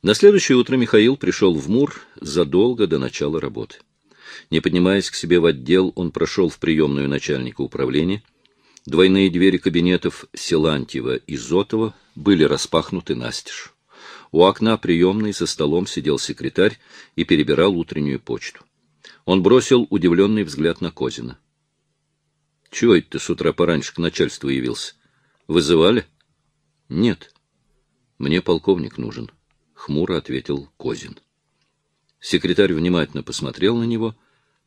На следующее утро Михаил пришел в МУР задолго до начала работы. Не поднимаясь к себе в отдел, он прошел в приемную начальника управления. Двойные двери кабинетов Силантьева и Зотова были распахнуты настежь. У окна приемной за столом сидел секретарь и перебирал утреннюю почту. Он бросил удивленный взгляд на Козина. — Чего это ты с утра пораньше к начальству явился? Вызывали? — Нет. Мне полковник нужен, — хмуро ответил Козин. Секретарь внимательно посмотрел на него,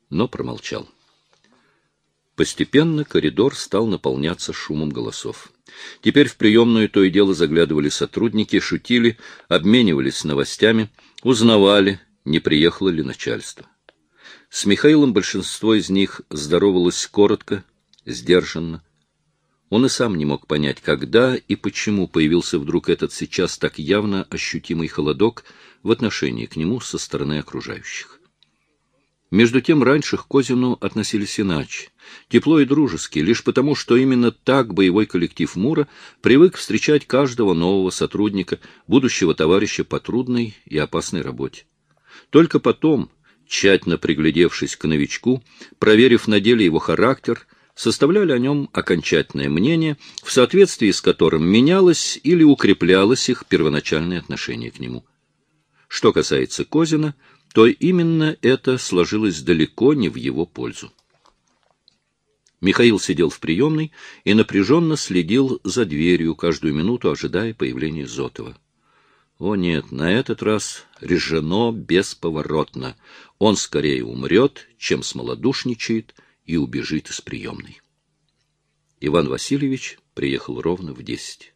но промолчал. Постепенно коридор стал наполняться шумом голосов. Теперь в приемную то и дело заглядывали сотрудники, шутили, обменивались новостями, узнавали, не приехало ли начальство. С Михаилом большинство из них здоровалось коротко, сдержанно. Он и сам не мог понять, когда и почему появился вдруг этот сейчас так явно ощутимый холодок в отношении к нему со стороны окружающих. Между тем раньше к Козину относились иначе, тепло и дружески, лишь потому, что именно так боевой коллектив Мура привык встречать каждого нового сотрудника, будущего товарища по трудной и опасной работе. Только потом, тщательно приглядевшись к новичку, проверив на деле его характер, составляли о нем окончательное мнение, в соответствии с которым менялось или укреплялось их первоначальное отношение к нему. Что касается Козина — то именно это сложилось далеко не в его пользу. Михаил сидел в приемной и напряженно следил за дверью, каждую минуту ожидая появления Зотова. О нет, на этот раз решено бесповоротно. Он скорее умрет, чем смолодушничает и убежит из приемной. Иван Васильевич приехал ровно в десять.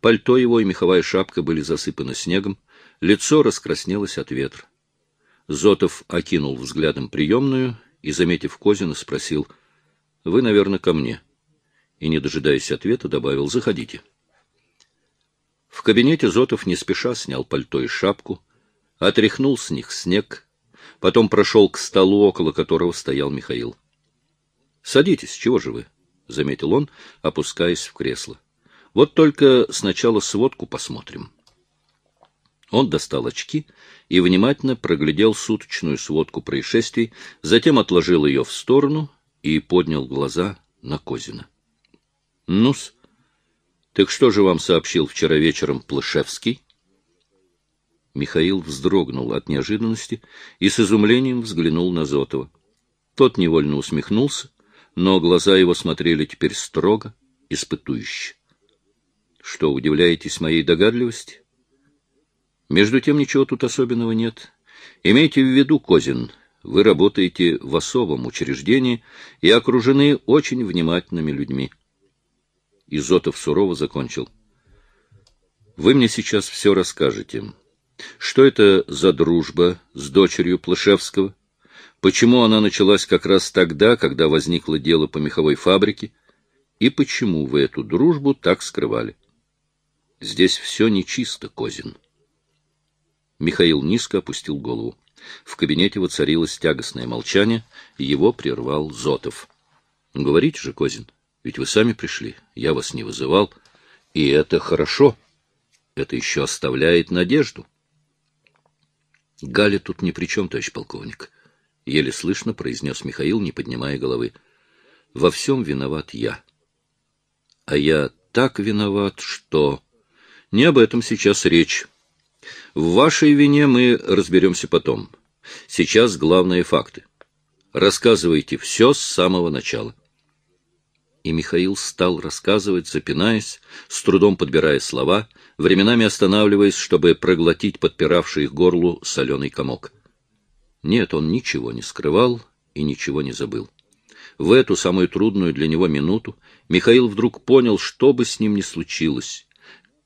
Пальто его и меховая шапка были засыпаны снегом, лицо раскраснелось от ветра. Зотов окинул взглядом приемную и, заметив Козина, спросил, — Вы, наверное, ко мне. И, не дожидаясь ответа, добавил, — Заходите. В кабинете Зотов не спеша снял пальто и шапку, отряхнул с них снег, потом прошел к столу, около которого стоял Михаил. — Садитесь, чего же вы? — заметил он, опускаясь в кресло. — Вот только сначала сводку посмотрим. Он достал очки и внимательно проглядел суточную сводку происшествий, затем отложил ее в сторону и поднял глаза на Козина. — Ну-с, так что же вам сообщил вчера вечером Плышевский? Михаил вздрогнул от неожиданности и с изумлением взглянул на Зотова. Тот невольно усмехнулся, но глаза его смотрели теперь строго, испытующе. — Что, удивляетесь моей догадливости? Между тем ничего тут особенного нет. Имейте в виду, Козин, вы работаете в особом учреждении и окружены очень внимательными людьми. Изотов сурово закончил. Вы мне сейчас все расскажете. Что это за дружба с дочерью Плышевского? Почему она началась как раз тогда, когда возникло дело по меховой фабрике? И почему вы эту дружбу так скрывали? Здесь все нечисто, Козин. Михаил низко опустил голову. В кабинете воцарилось тягостное молчание, и его прервал Зотов. — Говорите же, Козин, ведь вы сами пришли, я вас не вызывал. И это хорошо. Это еще оставляет надежду. — Галя тут ни при чем, товарищ полковник, — еле слышно произнес Михаил, не поднимая головы. — Во всем виноват я. А я так виноват, что... Не об этом сейчас речь. В вашей вине мы разберемся потом. Сейчас главные факты. Рассказывайте все с самого начала. И Михаил стал рассказывать, запинаясь, с трудом подбирая слова, временами останавливаясь, чтобы проглотить подпиравший их горлу соленый комок. Нет, он ничего не скрывал и ничего не забыл. В эту самую трудную для него минуту Михаил вдруг понял, что бы с ним ни случилось.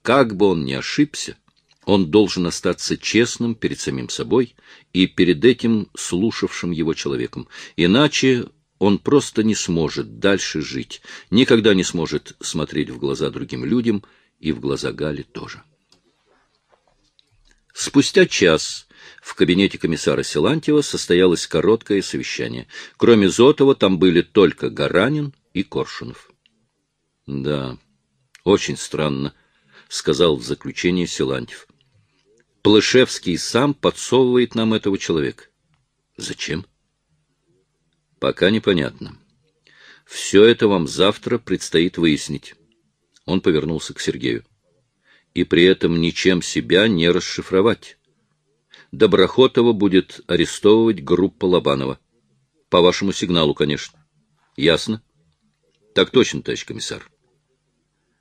Как бы он ни ошибся, он должен остаться честным перед самим собой и перед этим слушавшим его человеком. Иначе он просто не сможет дальше жить, никогда не сможет смотреть в глаза другим людям и в глаза Гали тоже. Спустя час в кабинете комиссара Силантьева состоялось короткое совещание. Кроме Зотова там были только Гаранин и Коршунов. — Да, очень странно, — сказал в заключение Силантьев. Плышевский сам подсовывает нам этого человека. Зачем? Пока непонятно. Все это вам завтра предстоит выяснить. Он повернулся к Сергею. И при этом ничем себя не расшифровать. Доброхотова будет арестовывать группа Лобанова. По вашему сигналу, конечно. Ясно? Так точно, товарищ комиссар.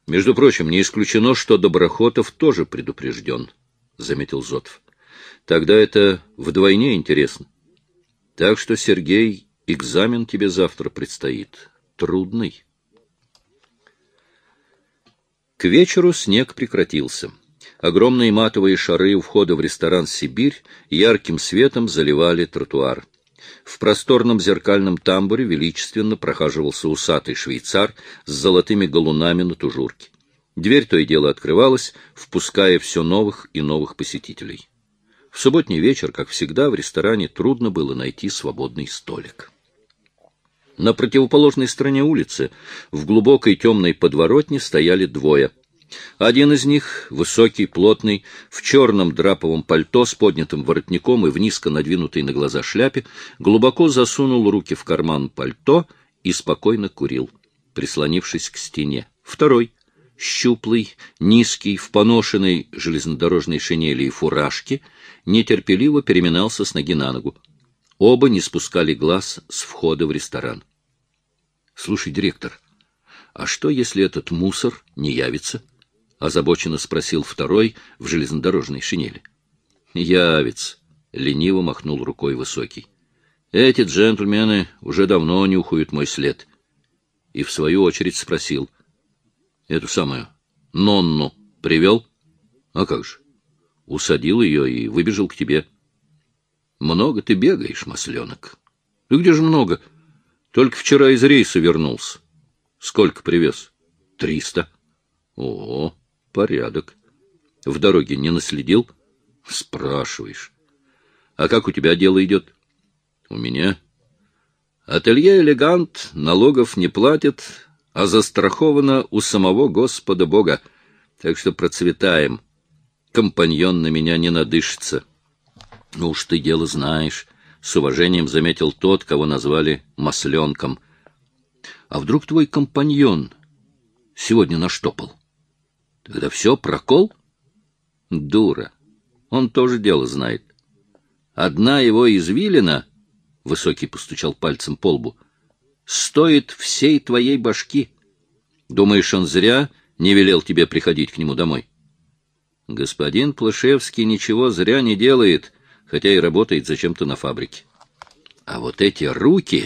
Между прочим, не исключено, что Доброхотов тоже предупрежден, — заметил Зотов. Тогда это вдвойне интересно. Так что, Сергей, экзамен тебе завтра предстоит трудный. К вечеру снег прекратился. Огромные матовые шары у входа в ресторан «Сибирь» ярким светом заливали тротуар. В просторном зеркальном тамбуре величественно прохаживался усатый швейцар с золотыми галунами на тужурке. Дверь то и дело открывалась, впуская все новых и новых посетителей. В субботний вечер, как всегда, в ресторане трудно было найти свободный столик. На противоположной стороне улицы, в глубокой темной подворотне, стояли двое. Один из них, высокий, плотный, в черном драповом пальто с поднятым воротником и в низко надвинутой на глаза шляпе, глубоко засунул руки в карман пальто и спокойно курил, прислонившись к стене. Второй, щуплый, низкий, в поношенной железнодорожной шинели и фуражке, нетерпеливо переминался с ноги на ногу. Оба не спускали глаз с входа в ресторан. Слушай, директор, а что, если этот мусор не явится? Озабоченно спросил второй в железнодорожной шинели. Явится, лениво махнул рукой высокий. Эти джентльмены уже давно нюхают мой след. И в свою очередь спросил. Эту самую Нонну привел? А как же? Усадил ее и выбежал к тебе. Много ты бегаешь, масленок. И где же много? — только вчера из рейса вернулся. Сколько привез? Триста. О, порядок. В дороге не наследил? Спрашиваешь. А как у тебя дело идет? У меня. Ателье «Элегант» налогов не платит, а застраховано у самого Господа Бога. Так что процветаем. Компаньон на меня не надышится. Ну уж ты дело знаешь. — с уважением заметил тот, кого назвали масленком. — А вдруг твой компаньон сегодня наштопал? Тогда все, прокол? Дура. Он тоже дело знает. Одна его извилина, — Высокий постучал пальцем по лбу, — стоит всей твоей башки. Думаешь, он зря не велел тебе приходить к нему домой? Господин Плашевский ничего зря не делает, хотя и работает зачем-то на фабрике. А вот эти руки...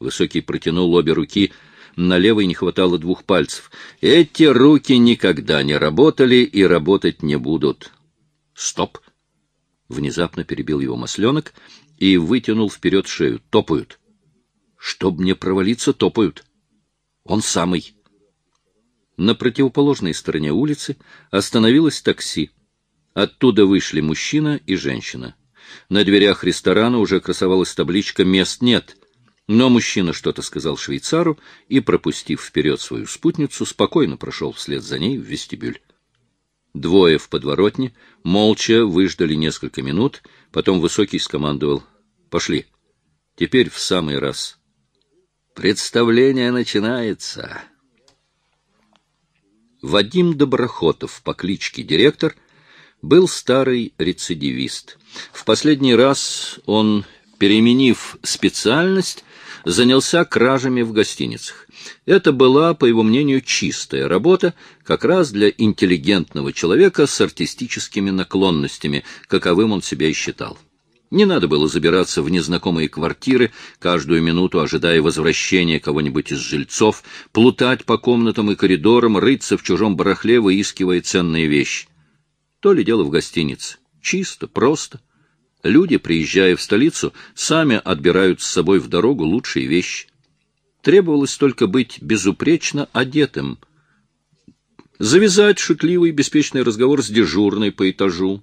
Высокий протянул обе руки, на левой не хватало двух пальцев. Эти руки никогда не работали и работать не будут. Стоп! Внезапно перебил его масленок и вытянул вперед шею. Топают. Чтоб мне провалиться, топают. Он самый. На противоположной стороне улицы остановилось такси. Оттуда вышли мужчина и женщина. На дверях ресторана уже красовалась табличка «Мест нет», но мужчина что-то сказал швейцару и, пропустив вперед свою спутницу, спокойно прошел вслед за ней в вестибюль. Двое в подворотне молча выждали несколько минут, потом Высокий скомандовал «Пошли, теперь в самый раз». «Представление начинается!» Вадим Доброхотов по кличке Директор был старый рецидивист. В последний раз он, переменив специальность, занялся кражами в гостиницах. Это была, по его мнению, чистая работа, как раз для интеллигентного человека с артистическими наклонностями, каковым он себя и считал. Не надо было забираться в незнакомые квартиры, каждую минуту ожидая возвращения кого-нибудь из жильцов, плутать по комнатам и коридорам, рыться в чужом барахле, выискивая ценные вещи. То ли дело в гостинице. Чисто, просто. Люди, приезжая в столицу, сами отбирают с собой в дорогу лучшие вещи. Требовалось только быть безупречно одетым. Завязать шутливый, беспечный разговор с дежурной по этажу.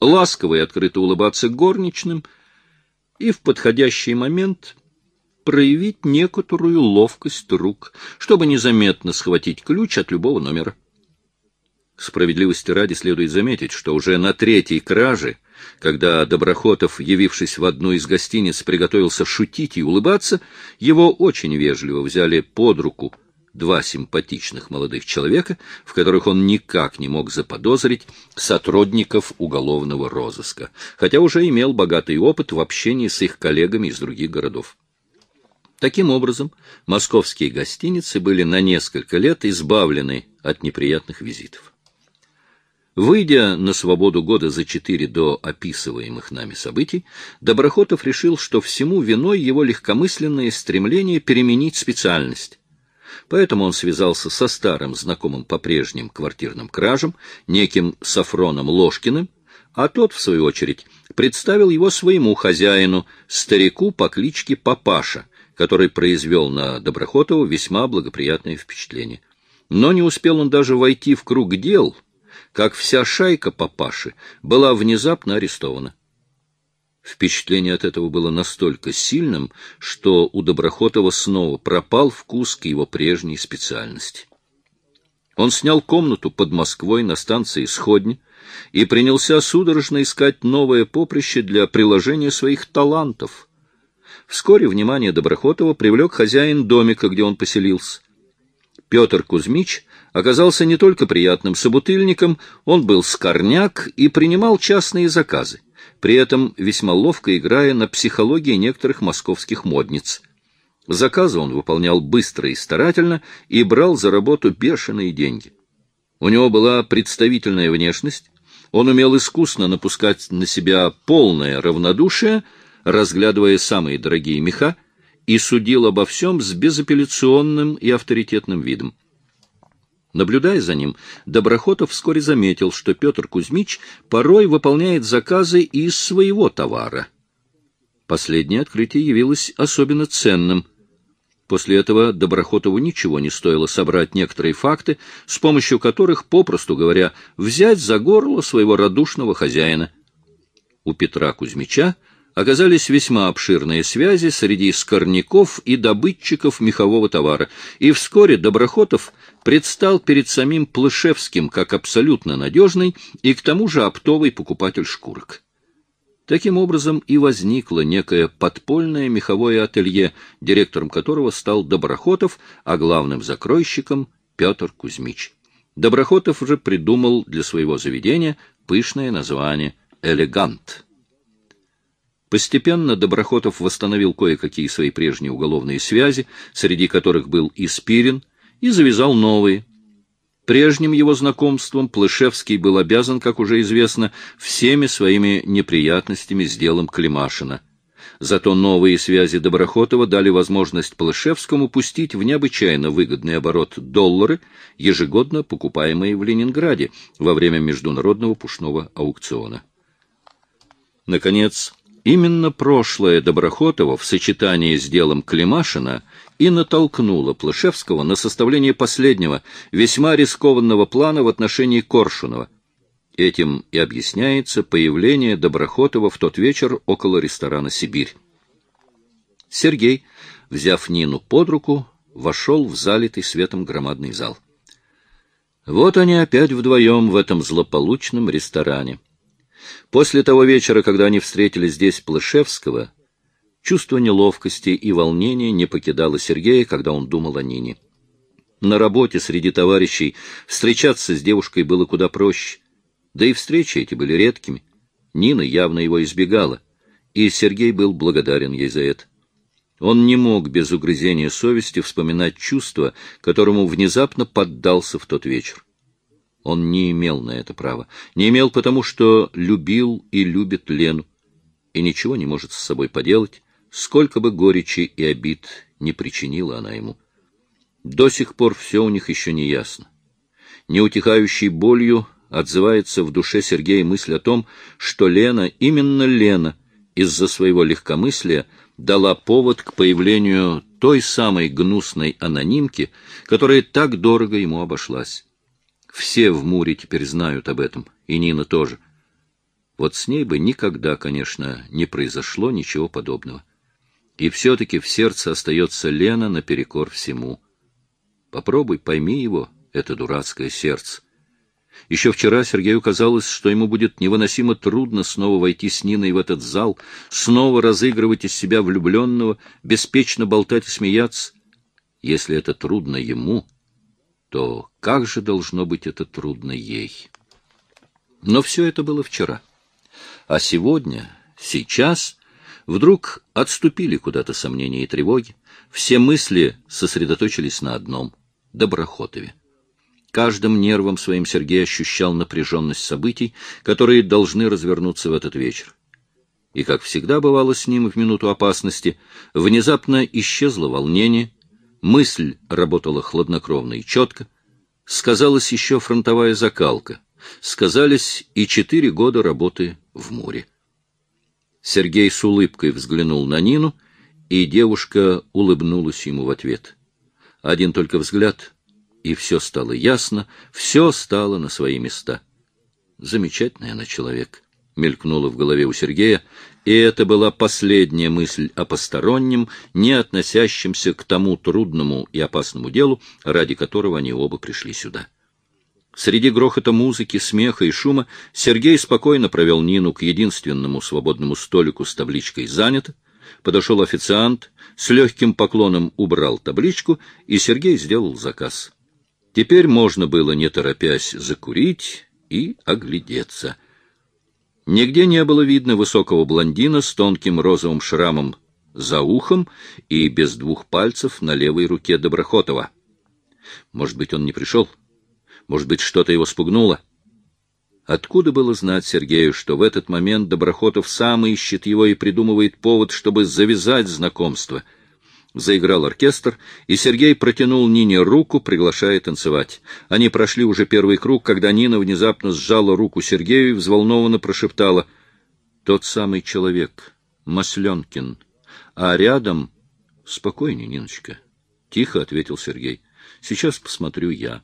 Ласково и открыто улыбаться горничным. И в подходящий момент проявить некоторую ловкость рук, чтобы незаметно схватить ключ от любого номера. Справедливости ради следует заметить, что уже на третьей краже, когда Доброхотов, явившись в одну из гостиниц, приготовился шутить и улыбаться, его очень вежливо взяли под руку два симпатичных молодых человека, в которых он никак не мог заподозрить сотрудников уголовного розыска, хотя уже имел богатый опыт в общении с их коллегами из других городов. Таким образом, московские гостиницы были на несколько лет избавлены от неприятных визитов. Выйдя на свободу года за четыре до описываемых нами событий, Доброхотов решил, что всему виной его легкомысленное стремление переменить специальность, Поэтому он связался со старым знакомым по прежним квартирным кражам, неким Сафроном Ложкиным, а тот, в свою очередь, представил его своему хозяину, старику по кличке Папаша, который произвел на Доброхотова весьма благоприятное впечатление. Но не успел он даже войти в круг дел, как вся шайка Папаши была внезапно арестована. Впечатление от этого было настолько сильным, что у Доброхотова снова пропал вкус к его прежней специальности. Он снял комнату под Москвой на станции Сходни и принялся судорожно искать новое поприще для приложения своих талантов. Вскоре внимание Доброхотова привлек хозяин домика, где он поселился. Петр Кузьмич оказался не только приятным собутыльником, он был скорняк и принимал частные заказы при этом весьма ловко играя на психологии некоторых московских модниц. Заказы он выполнял быстро и старательно и брал за работу бешеные деньги. У него была представительная внешность, он умел искусно напускать на себя полное равнодушие, разглядывая самые дорогие меха, и судил обо всем с безапелляционным и авторитетным видом. Наблюдая за ним, Доброхотов вскоре заметил, что Петр Кузьмич порой выполняет заказы из своего товара. Последнее открытие явилось особенно ценным. После этого Доброхотову ничего не стоило собрать некоторые факты, с помощью которых, попросту говоря, взять за горло своего радушного хозяина. У Петра Кузьмича оказались весьма обширные связи среди скорняков и добытчиков мехового товара, и вскоре Доброхотов предстал перед самим Плышевским как абсолютно надежный и к тому же оптовый покупатель шкурок. Таким образом и возникло некое подпольное меховое ателье, директором которого стал Доброхотов, а главным закройщиком — Петр Кузьмич. Доброхотов же придумал для своего заведения пышное название «Элегант». Постепенно Доброхотов восстановил кое-какие свои прежние уголовные связи, среди которых был и Спирин, и завязал новые. Прежним его знакомством Плышевский был обязан, как уже известно, всеми своими неприятностями с делом Климашина. Зато новые связи Доброхотова дали возможность Плышевскому пустить в необычайно выгодный оборот доллары, ежегодно покупаемые в Ленинграде во время международного пушного аукциона. Наконец, Именно прошлое Доброхотова в сочетании с делом Климашина и натолкнуло Плышевского на составление последнего, весьма рискованного плана в отношении Коршунова. Этим и объясняется появление Доброхотова в тот вечер около ресторана «Сибирь». Сергей, взяв Нину под руку, вошел в залитый светом громадный зал. Вот они опять вдвоем в этом злополучном ресторане. После того вечера, когда они встретили здесь Плышевского, чувство неловкости и волнения не покидало Сергея, когда он думал о Нине. На работе среди товарищей встречаться с девушкой было куда проще, да и встречи эти были редкими. Нина явно его избегала, и Сергей был благодарен ей за это. Он не мог без угрызения совести вспоминать чувство, которому внезапно поддался в тот вечер. Он не имел на это права. Не имел потому, что любил и любит Лену, и ничего не может с собой поделать, сколько бы горечи и обид не причинила она ему. До сих пор все у них еще не ясно. Неутихающей болью отзывается в душе Сергея мысль о том, что Лена, именно Лена, из-за своего легкомыслия дала повод к появлению той самой гнусной анонимки, которая так дорого ему обошлась. Все в Муре теперь знают об этом, и Нина тоже. Вот с ней бы никогда, конечно, не произошло ничего подобного. И все-таки в сердце остается Лена наперекор всему. Попробуй, пойми его, это дурацкое сердце. Еще вчера Сергею казалось, что ему будет невыносимо трудно снова войти с Ниной в этот зал, снова разыгрывать из себя влюбленного, беспечно болтать и смеяться. Если это трудно ему, то как же должно быть это трудно ей? Но все это было вчера. А сегодня, сейчас, вдруг отступили куда-то сомнения и тревоги. Все мысли сосредоточились на одном — Доброхотове. Каждым нервом своим Сергей ощущал напряженность событий, которые должны развернуться в этот вечер. И, как всегда бывало с ним в минуту опасности, внезапно исчезло волнение, мысль работала хладнокровно и четко, сказалась еще фронтовая закалка, сказались и четыре года работы в море. Сергей с улыбкой взглянул на Нину, и девушка улыбнулась ему в ответ. Один только взгляд — и все стало ясно, все стало на свои места. Замечательный она человек, мелькнула в голове у Сергея, и это была последняя мысль о постороннем, не относящемся к тому трудному и опасному делу, ради которого они оба пришли сюда. Среди грохота музыки, смеха и шума Сергей спокойно провел Нину к единственному свободному столику с табличкой «Занято». Подошел официант, с легким поклоном убрал табличку, и Сергей сделал заказ. Теперь можно было, не торопясь, закурить и оглядеться. Нигде не было видно высокого блондина с тонким розовым шрамом за ухом и без двух пальцев на левой руке Доброхотова. Может быть, он не пришел? Может быть, что-то его спугнуло? Откуда было знать Сергею, что в этот момент Доброхотов сам ищет его и придумывает повод, чтобы завязать знакомство — Заиграл оркестр, и Сергей протянул Нине руку, приглашая танцевать. Они прошли уже первый круг, когда Нина внезапно сжала руку Сергею и взволнованно прошептала «Тот самый человек, Масленкин, а рядом...» «Спокойнее, Ниночка», — тихо ответил Сергей. «Сейчас посмотрю я».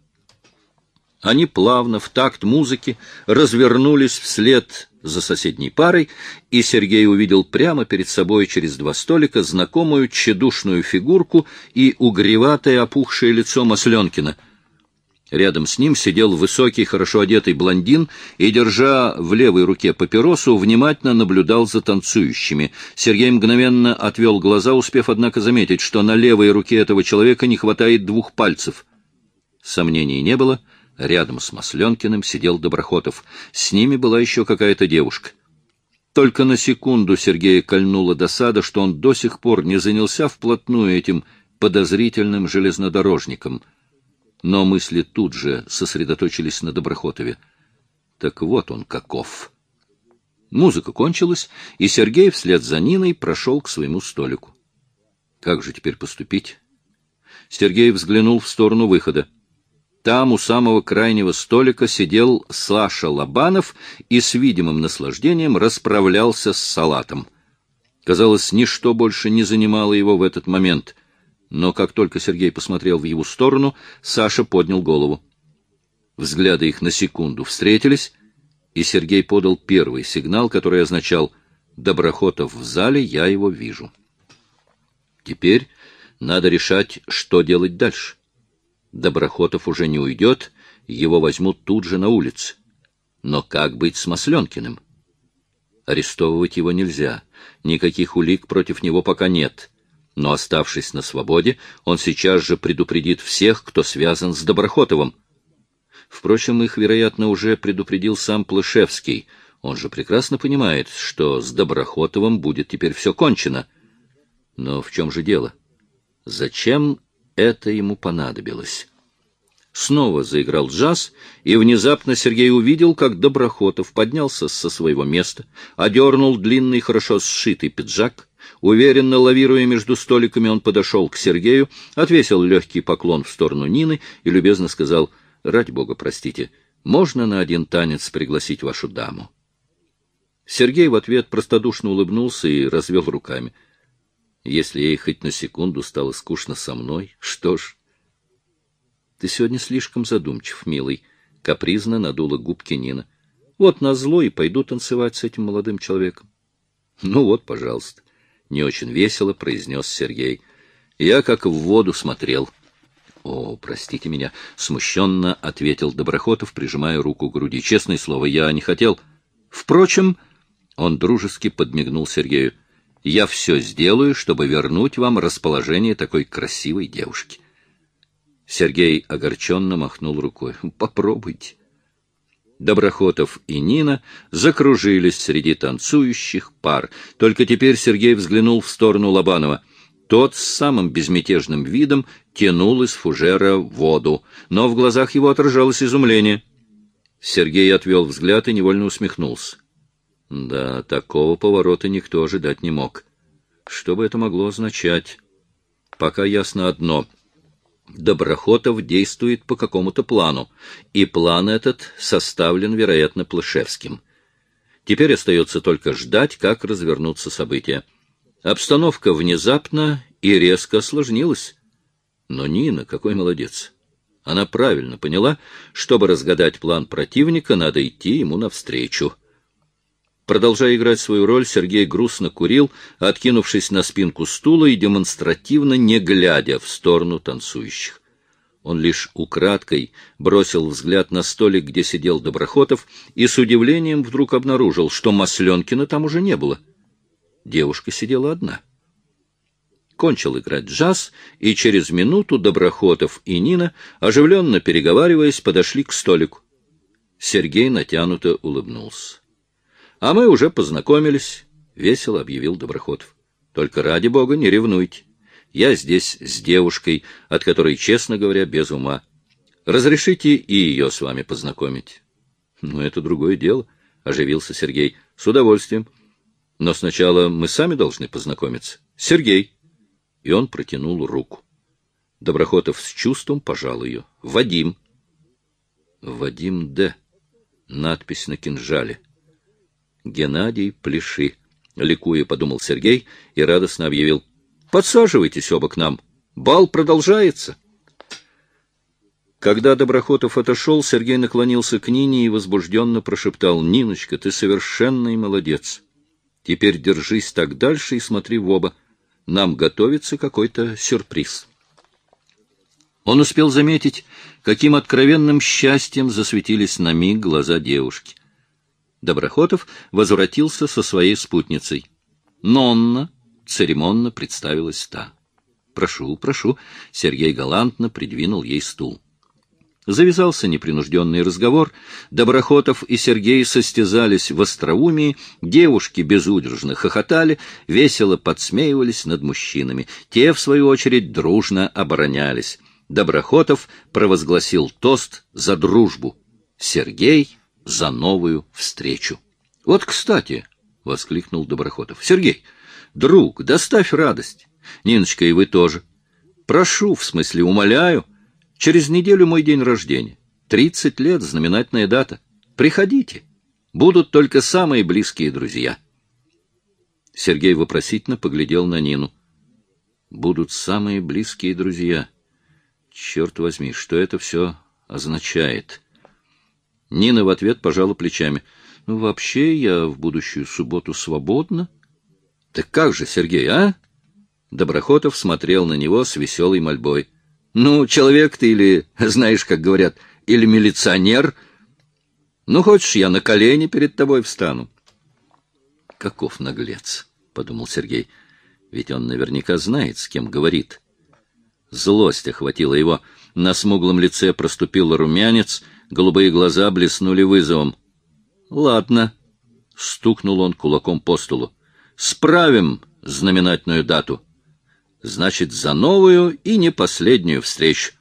Они плавно, в такт музыки, развернулись вслед за соседней парой, и Сергей увидел прямо перед собой через два столика знакомую тщедушную фигурку и угреватое опухшее лицо Масленкина. Рядом с ним сидел высокий, хорошо одетый блондин и, держа в левой руке папиросу, внимательно наблюдал за танцующими. Сергей мгновенно отвел глаза, успев, однако, заметить, что на левой руке этого человека не хватает двух пальцев. Сомнений не было — Рядом с Масленкиным сидел Доброхотов. С ними была еще какая-то девушка. Только на секунду Сергея кольнула досада, что он до сих пор не занялся вплотную этим подозрительным железнодорожником. Но мысли тут же сосредоточились на Доброхотове. Так вот он каков. Музыка кончилась, и Сергей вслед за Ниной прошел к своему столику. Как же теперь поступить? Сергей взглянул в сторону выхода. Там у самого крайнего столика сидел Саша Лобанов и с видимым наслаждением расправлялся с салатом. Казалось, ничто больше не занимало его в этот момент. Но как только Сергей посмотрел в его сторону, Саша поднял голову. Взгляды их на секунду встретились, и Сергей подал первый сигнал, который означал «Доброхотов в зале, я его вижу». Теперь надо решать, что делать дальше. Доброхотов уже не уйдет, его возьмут тут же на улице. Но как быть с Масленкиным? Арестовывать его нельзя, никаких улик против него пока нет. Но, оставшись на свободе, он сейчас же предупредит всех, кто связан с Доброхотовым. Впрочем, их, вероятно, уже предупредил сам Плышевский. Он же прекрасно понимает, что с Доброхотовым будет теперь все кончено. Но в чем же дело? Зачем это ему понадобилось. Снова заиграл джаз, и внезапно Сергей увидел, как Доброхотов поднялся со своего места, одернул длинный, хорошо сшитый пиджак. Уверенно лавируя между столиками, он подошел к Сергею, отвесил легкий поклон в сторону Нины и любезно сказал, «Ради бога, простите, можно на один танец пригласить вашу даму?» Сергей в ответ простодушно улыбнулся и развел руками — если ей хоть на секунду стало скучно со мной, что ж... Ты сегодня слишком задумчив, милый, — капризно надула губки Нина. Вот назло и пойду танцевать с этим молодым человеком. Ну вот, пожалуйста, — не очень весело произнес Сергей. Я как в воду смотрел. О, простите меня, смущенно ответил Доброхотов, прижимая руку к груди. Честное слово, я не хотел. Впрочем, он дружески подмигнул Сергею. Я все сделаю, чтобы вернуть вам расположение такой красивой девушки. Сергей огорченно махнул рукой. Попробуйте. Доброхотов и Нина закружились среди танцующих пар. Только теперь Сергей взглянул в сторону Лобанова. Тот с самым безмятежным видом тянул из фужера воду, но в глазах его отражалось изумление. Сергей отвел взгляд и невольно усмехнулся. Да, такого поворота никто ожидать не мог. Что бы это могло означать? Пока ясно одно — Доброхотов действует по какому-то плану, и план этот составлен, вероятно, Плышевским. Теперь остается только ждать, как развернутся события. Обстановка внезапно и резко осложнилась. Но Нина, какой молодец! Она правильно поняла, чтобы разгадать план противника, надо идти ему навстречу. Продолжая играть свою роль, Сергей грустно курил, откинувшись на спинку стула и демонстративно не глядя в сторону танцующих. Он лишь украдкой бросил взгляд на столик, где сидел Доброхотов, и с удивлением вдруг обнаружил, что Масленкина там уже не было. Девушка сидела одна. Кончил играть джаз, и через минуту Доброхотов и Нина, оживленно переговариваясь, подошли к столику. Сергей натянуто улыбнулся. — А мы уже познакомились, — весело объявил Доброхотов. — Только ради бога не ревнуйте. Я здесь с девушкой, от которой, честно говоря, без ума. Разрешите и ее с вами познакомить? — Ну, это другое дело, — оживился Сергей. — С удовольствием. Но сначала мы сами должны познакомиться. Сергей. И он протянул руку. Доброхотов с чувством пожал ее. Вадим. Вадим Д. Надпись на кинжале. Геннадий Пляши. Ликуя, подумал Сергей и радостно объявил. Подсаживайтесь оба к нам. Бал продолжается. Когда Доброхотов отошел, Сергей наклонился к Нине и возбужденно прошептал. «Ниночка, ты совершенный молодец. Теперь держись так дальше и смотри в оба. Нам готовится какой-то сюрприз». Он успел заметить, каким откровенным счастьем засветились на миг глаза девушки. Доброхотов возвратился со своей спутницей. «Нонна!» — церемонно представилась та. «Прошу, прошу!» — Сергей галантно придвинул ей стул. Завязался непринужденный разговор. Доброхотов и Сергей состязались в остроумии, девушки безудержно хохотали, весело подсмеивались над мужчинами. Те, в свою очередь, дружно оборонялись. Доброхотов провозгласил тост за дружбу. Сергей за новую встречу. — Вот, кстати, — воскликнул Доброхотов, — Сергей, друг, доставь радость. Ниночка, и вы тоже. Прошу, в смысле, умоляю, через неделю мой день рождения. Тридцать лет — знаменательная дата. Приходите. Будут только самые близкие друзья. Сергей вопросительно поглядел на Нину. Будут самые близкие друзья. Черт возьми, что это все означает? — Нина в ответ пожала плечами. «Ну, вообще, я в будущую субботу свободна». «Так как же, Сергей, а?» Доброхотов смотрел на него с веселой мольбой. «Ну, человек ты или, знаешь, как говорят, или милиционер. Ну, хочешь, я на колени перед тобой встану?» «Каков наглец», — подумал Сергей. «Ведь он наверняка знает, с кем говорит». Злость охватила его. На смуглом лице проступил румянец — голубые глаза блеснули вызовом. — Ладно, — стукнул он кулаком по столу, — справим знаменательную дату. Значит, за новую и не последнюю встречу.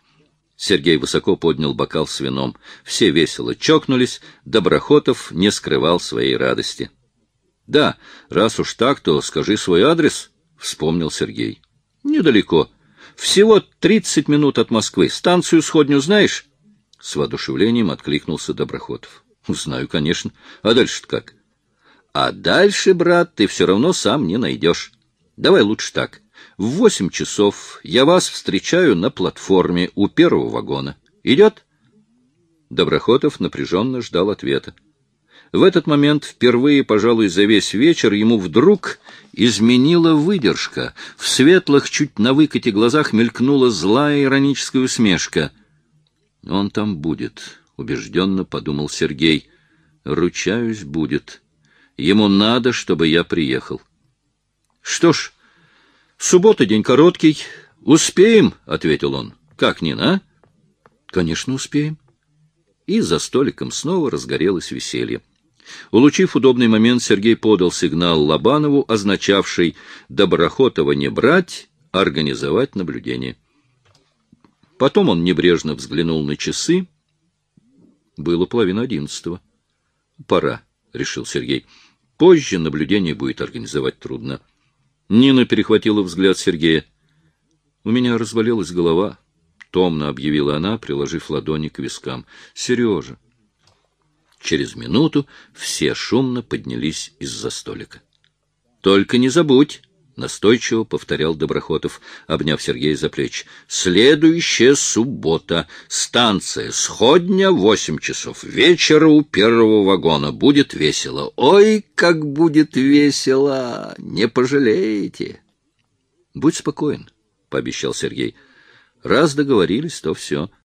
Сергей высоко поднял бокал с вином. Все весело чокнулись, Доброхотов не скрывал своей радости. — Да, раз уж так, то скажи свой адрес, — вспомнил Сергей. — Недалеко. Всего тридцать минут от Москвы. Станцию сходню знаешь? С воодушевлением откликнулся Доброхотов. — Знаю, конечно. А дальше-то как? — А дальше, брат, ты все равно сам не найдешь. Давай лучше так. В восемь часов я вас встречаю на платформе у первого вагона. Идет? Доброхотов напряженно ждал ответа. В этот момент, впервые, пожалуй, за весь вечер, ему вдруг изменила выдержка. В светлых, чуть на выкате глазах мелькнула злая ироническая усмешка. «Он там будет», — убежденно подумал Сергей. «Ручаюсь, будет. Ему надо, чтобы я приехал». «Что ж, суббота день короткий. Успеем», — ответил он. «Как, Нина, а?» «Конечно, успеем». И за столиком снова разгорелось веселье. Улучив удобный момент, Сергей подал сигнал Лобанову, означавший «Доброхотова не брать, организовать наблюдение». Потом он небрежно взглянул на часы. Было половина одиннадцатого. «Пора», — решил Сергей. «Позже наблюдение будет организовать трудно». Нина перехватила взгляд Сергея. «У меня развалилась голова», — томно объявила она, приложив ладони к вискам. «Сережа, Через минуту все шумно поднялись из-за столика. — Только не забудь, — настойчиво повторял Доброхотов, обняв Сергея за плечи. — Следующая суббота. Станция Сходня, восемь часов вечера у первого вагона. Будет весело. Ой, как будет весело! Не пожалеете. — Будь спокоен, — пообещал Сергей. — Раз договорились, то все.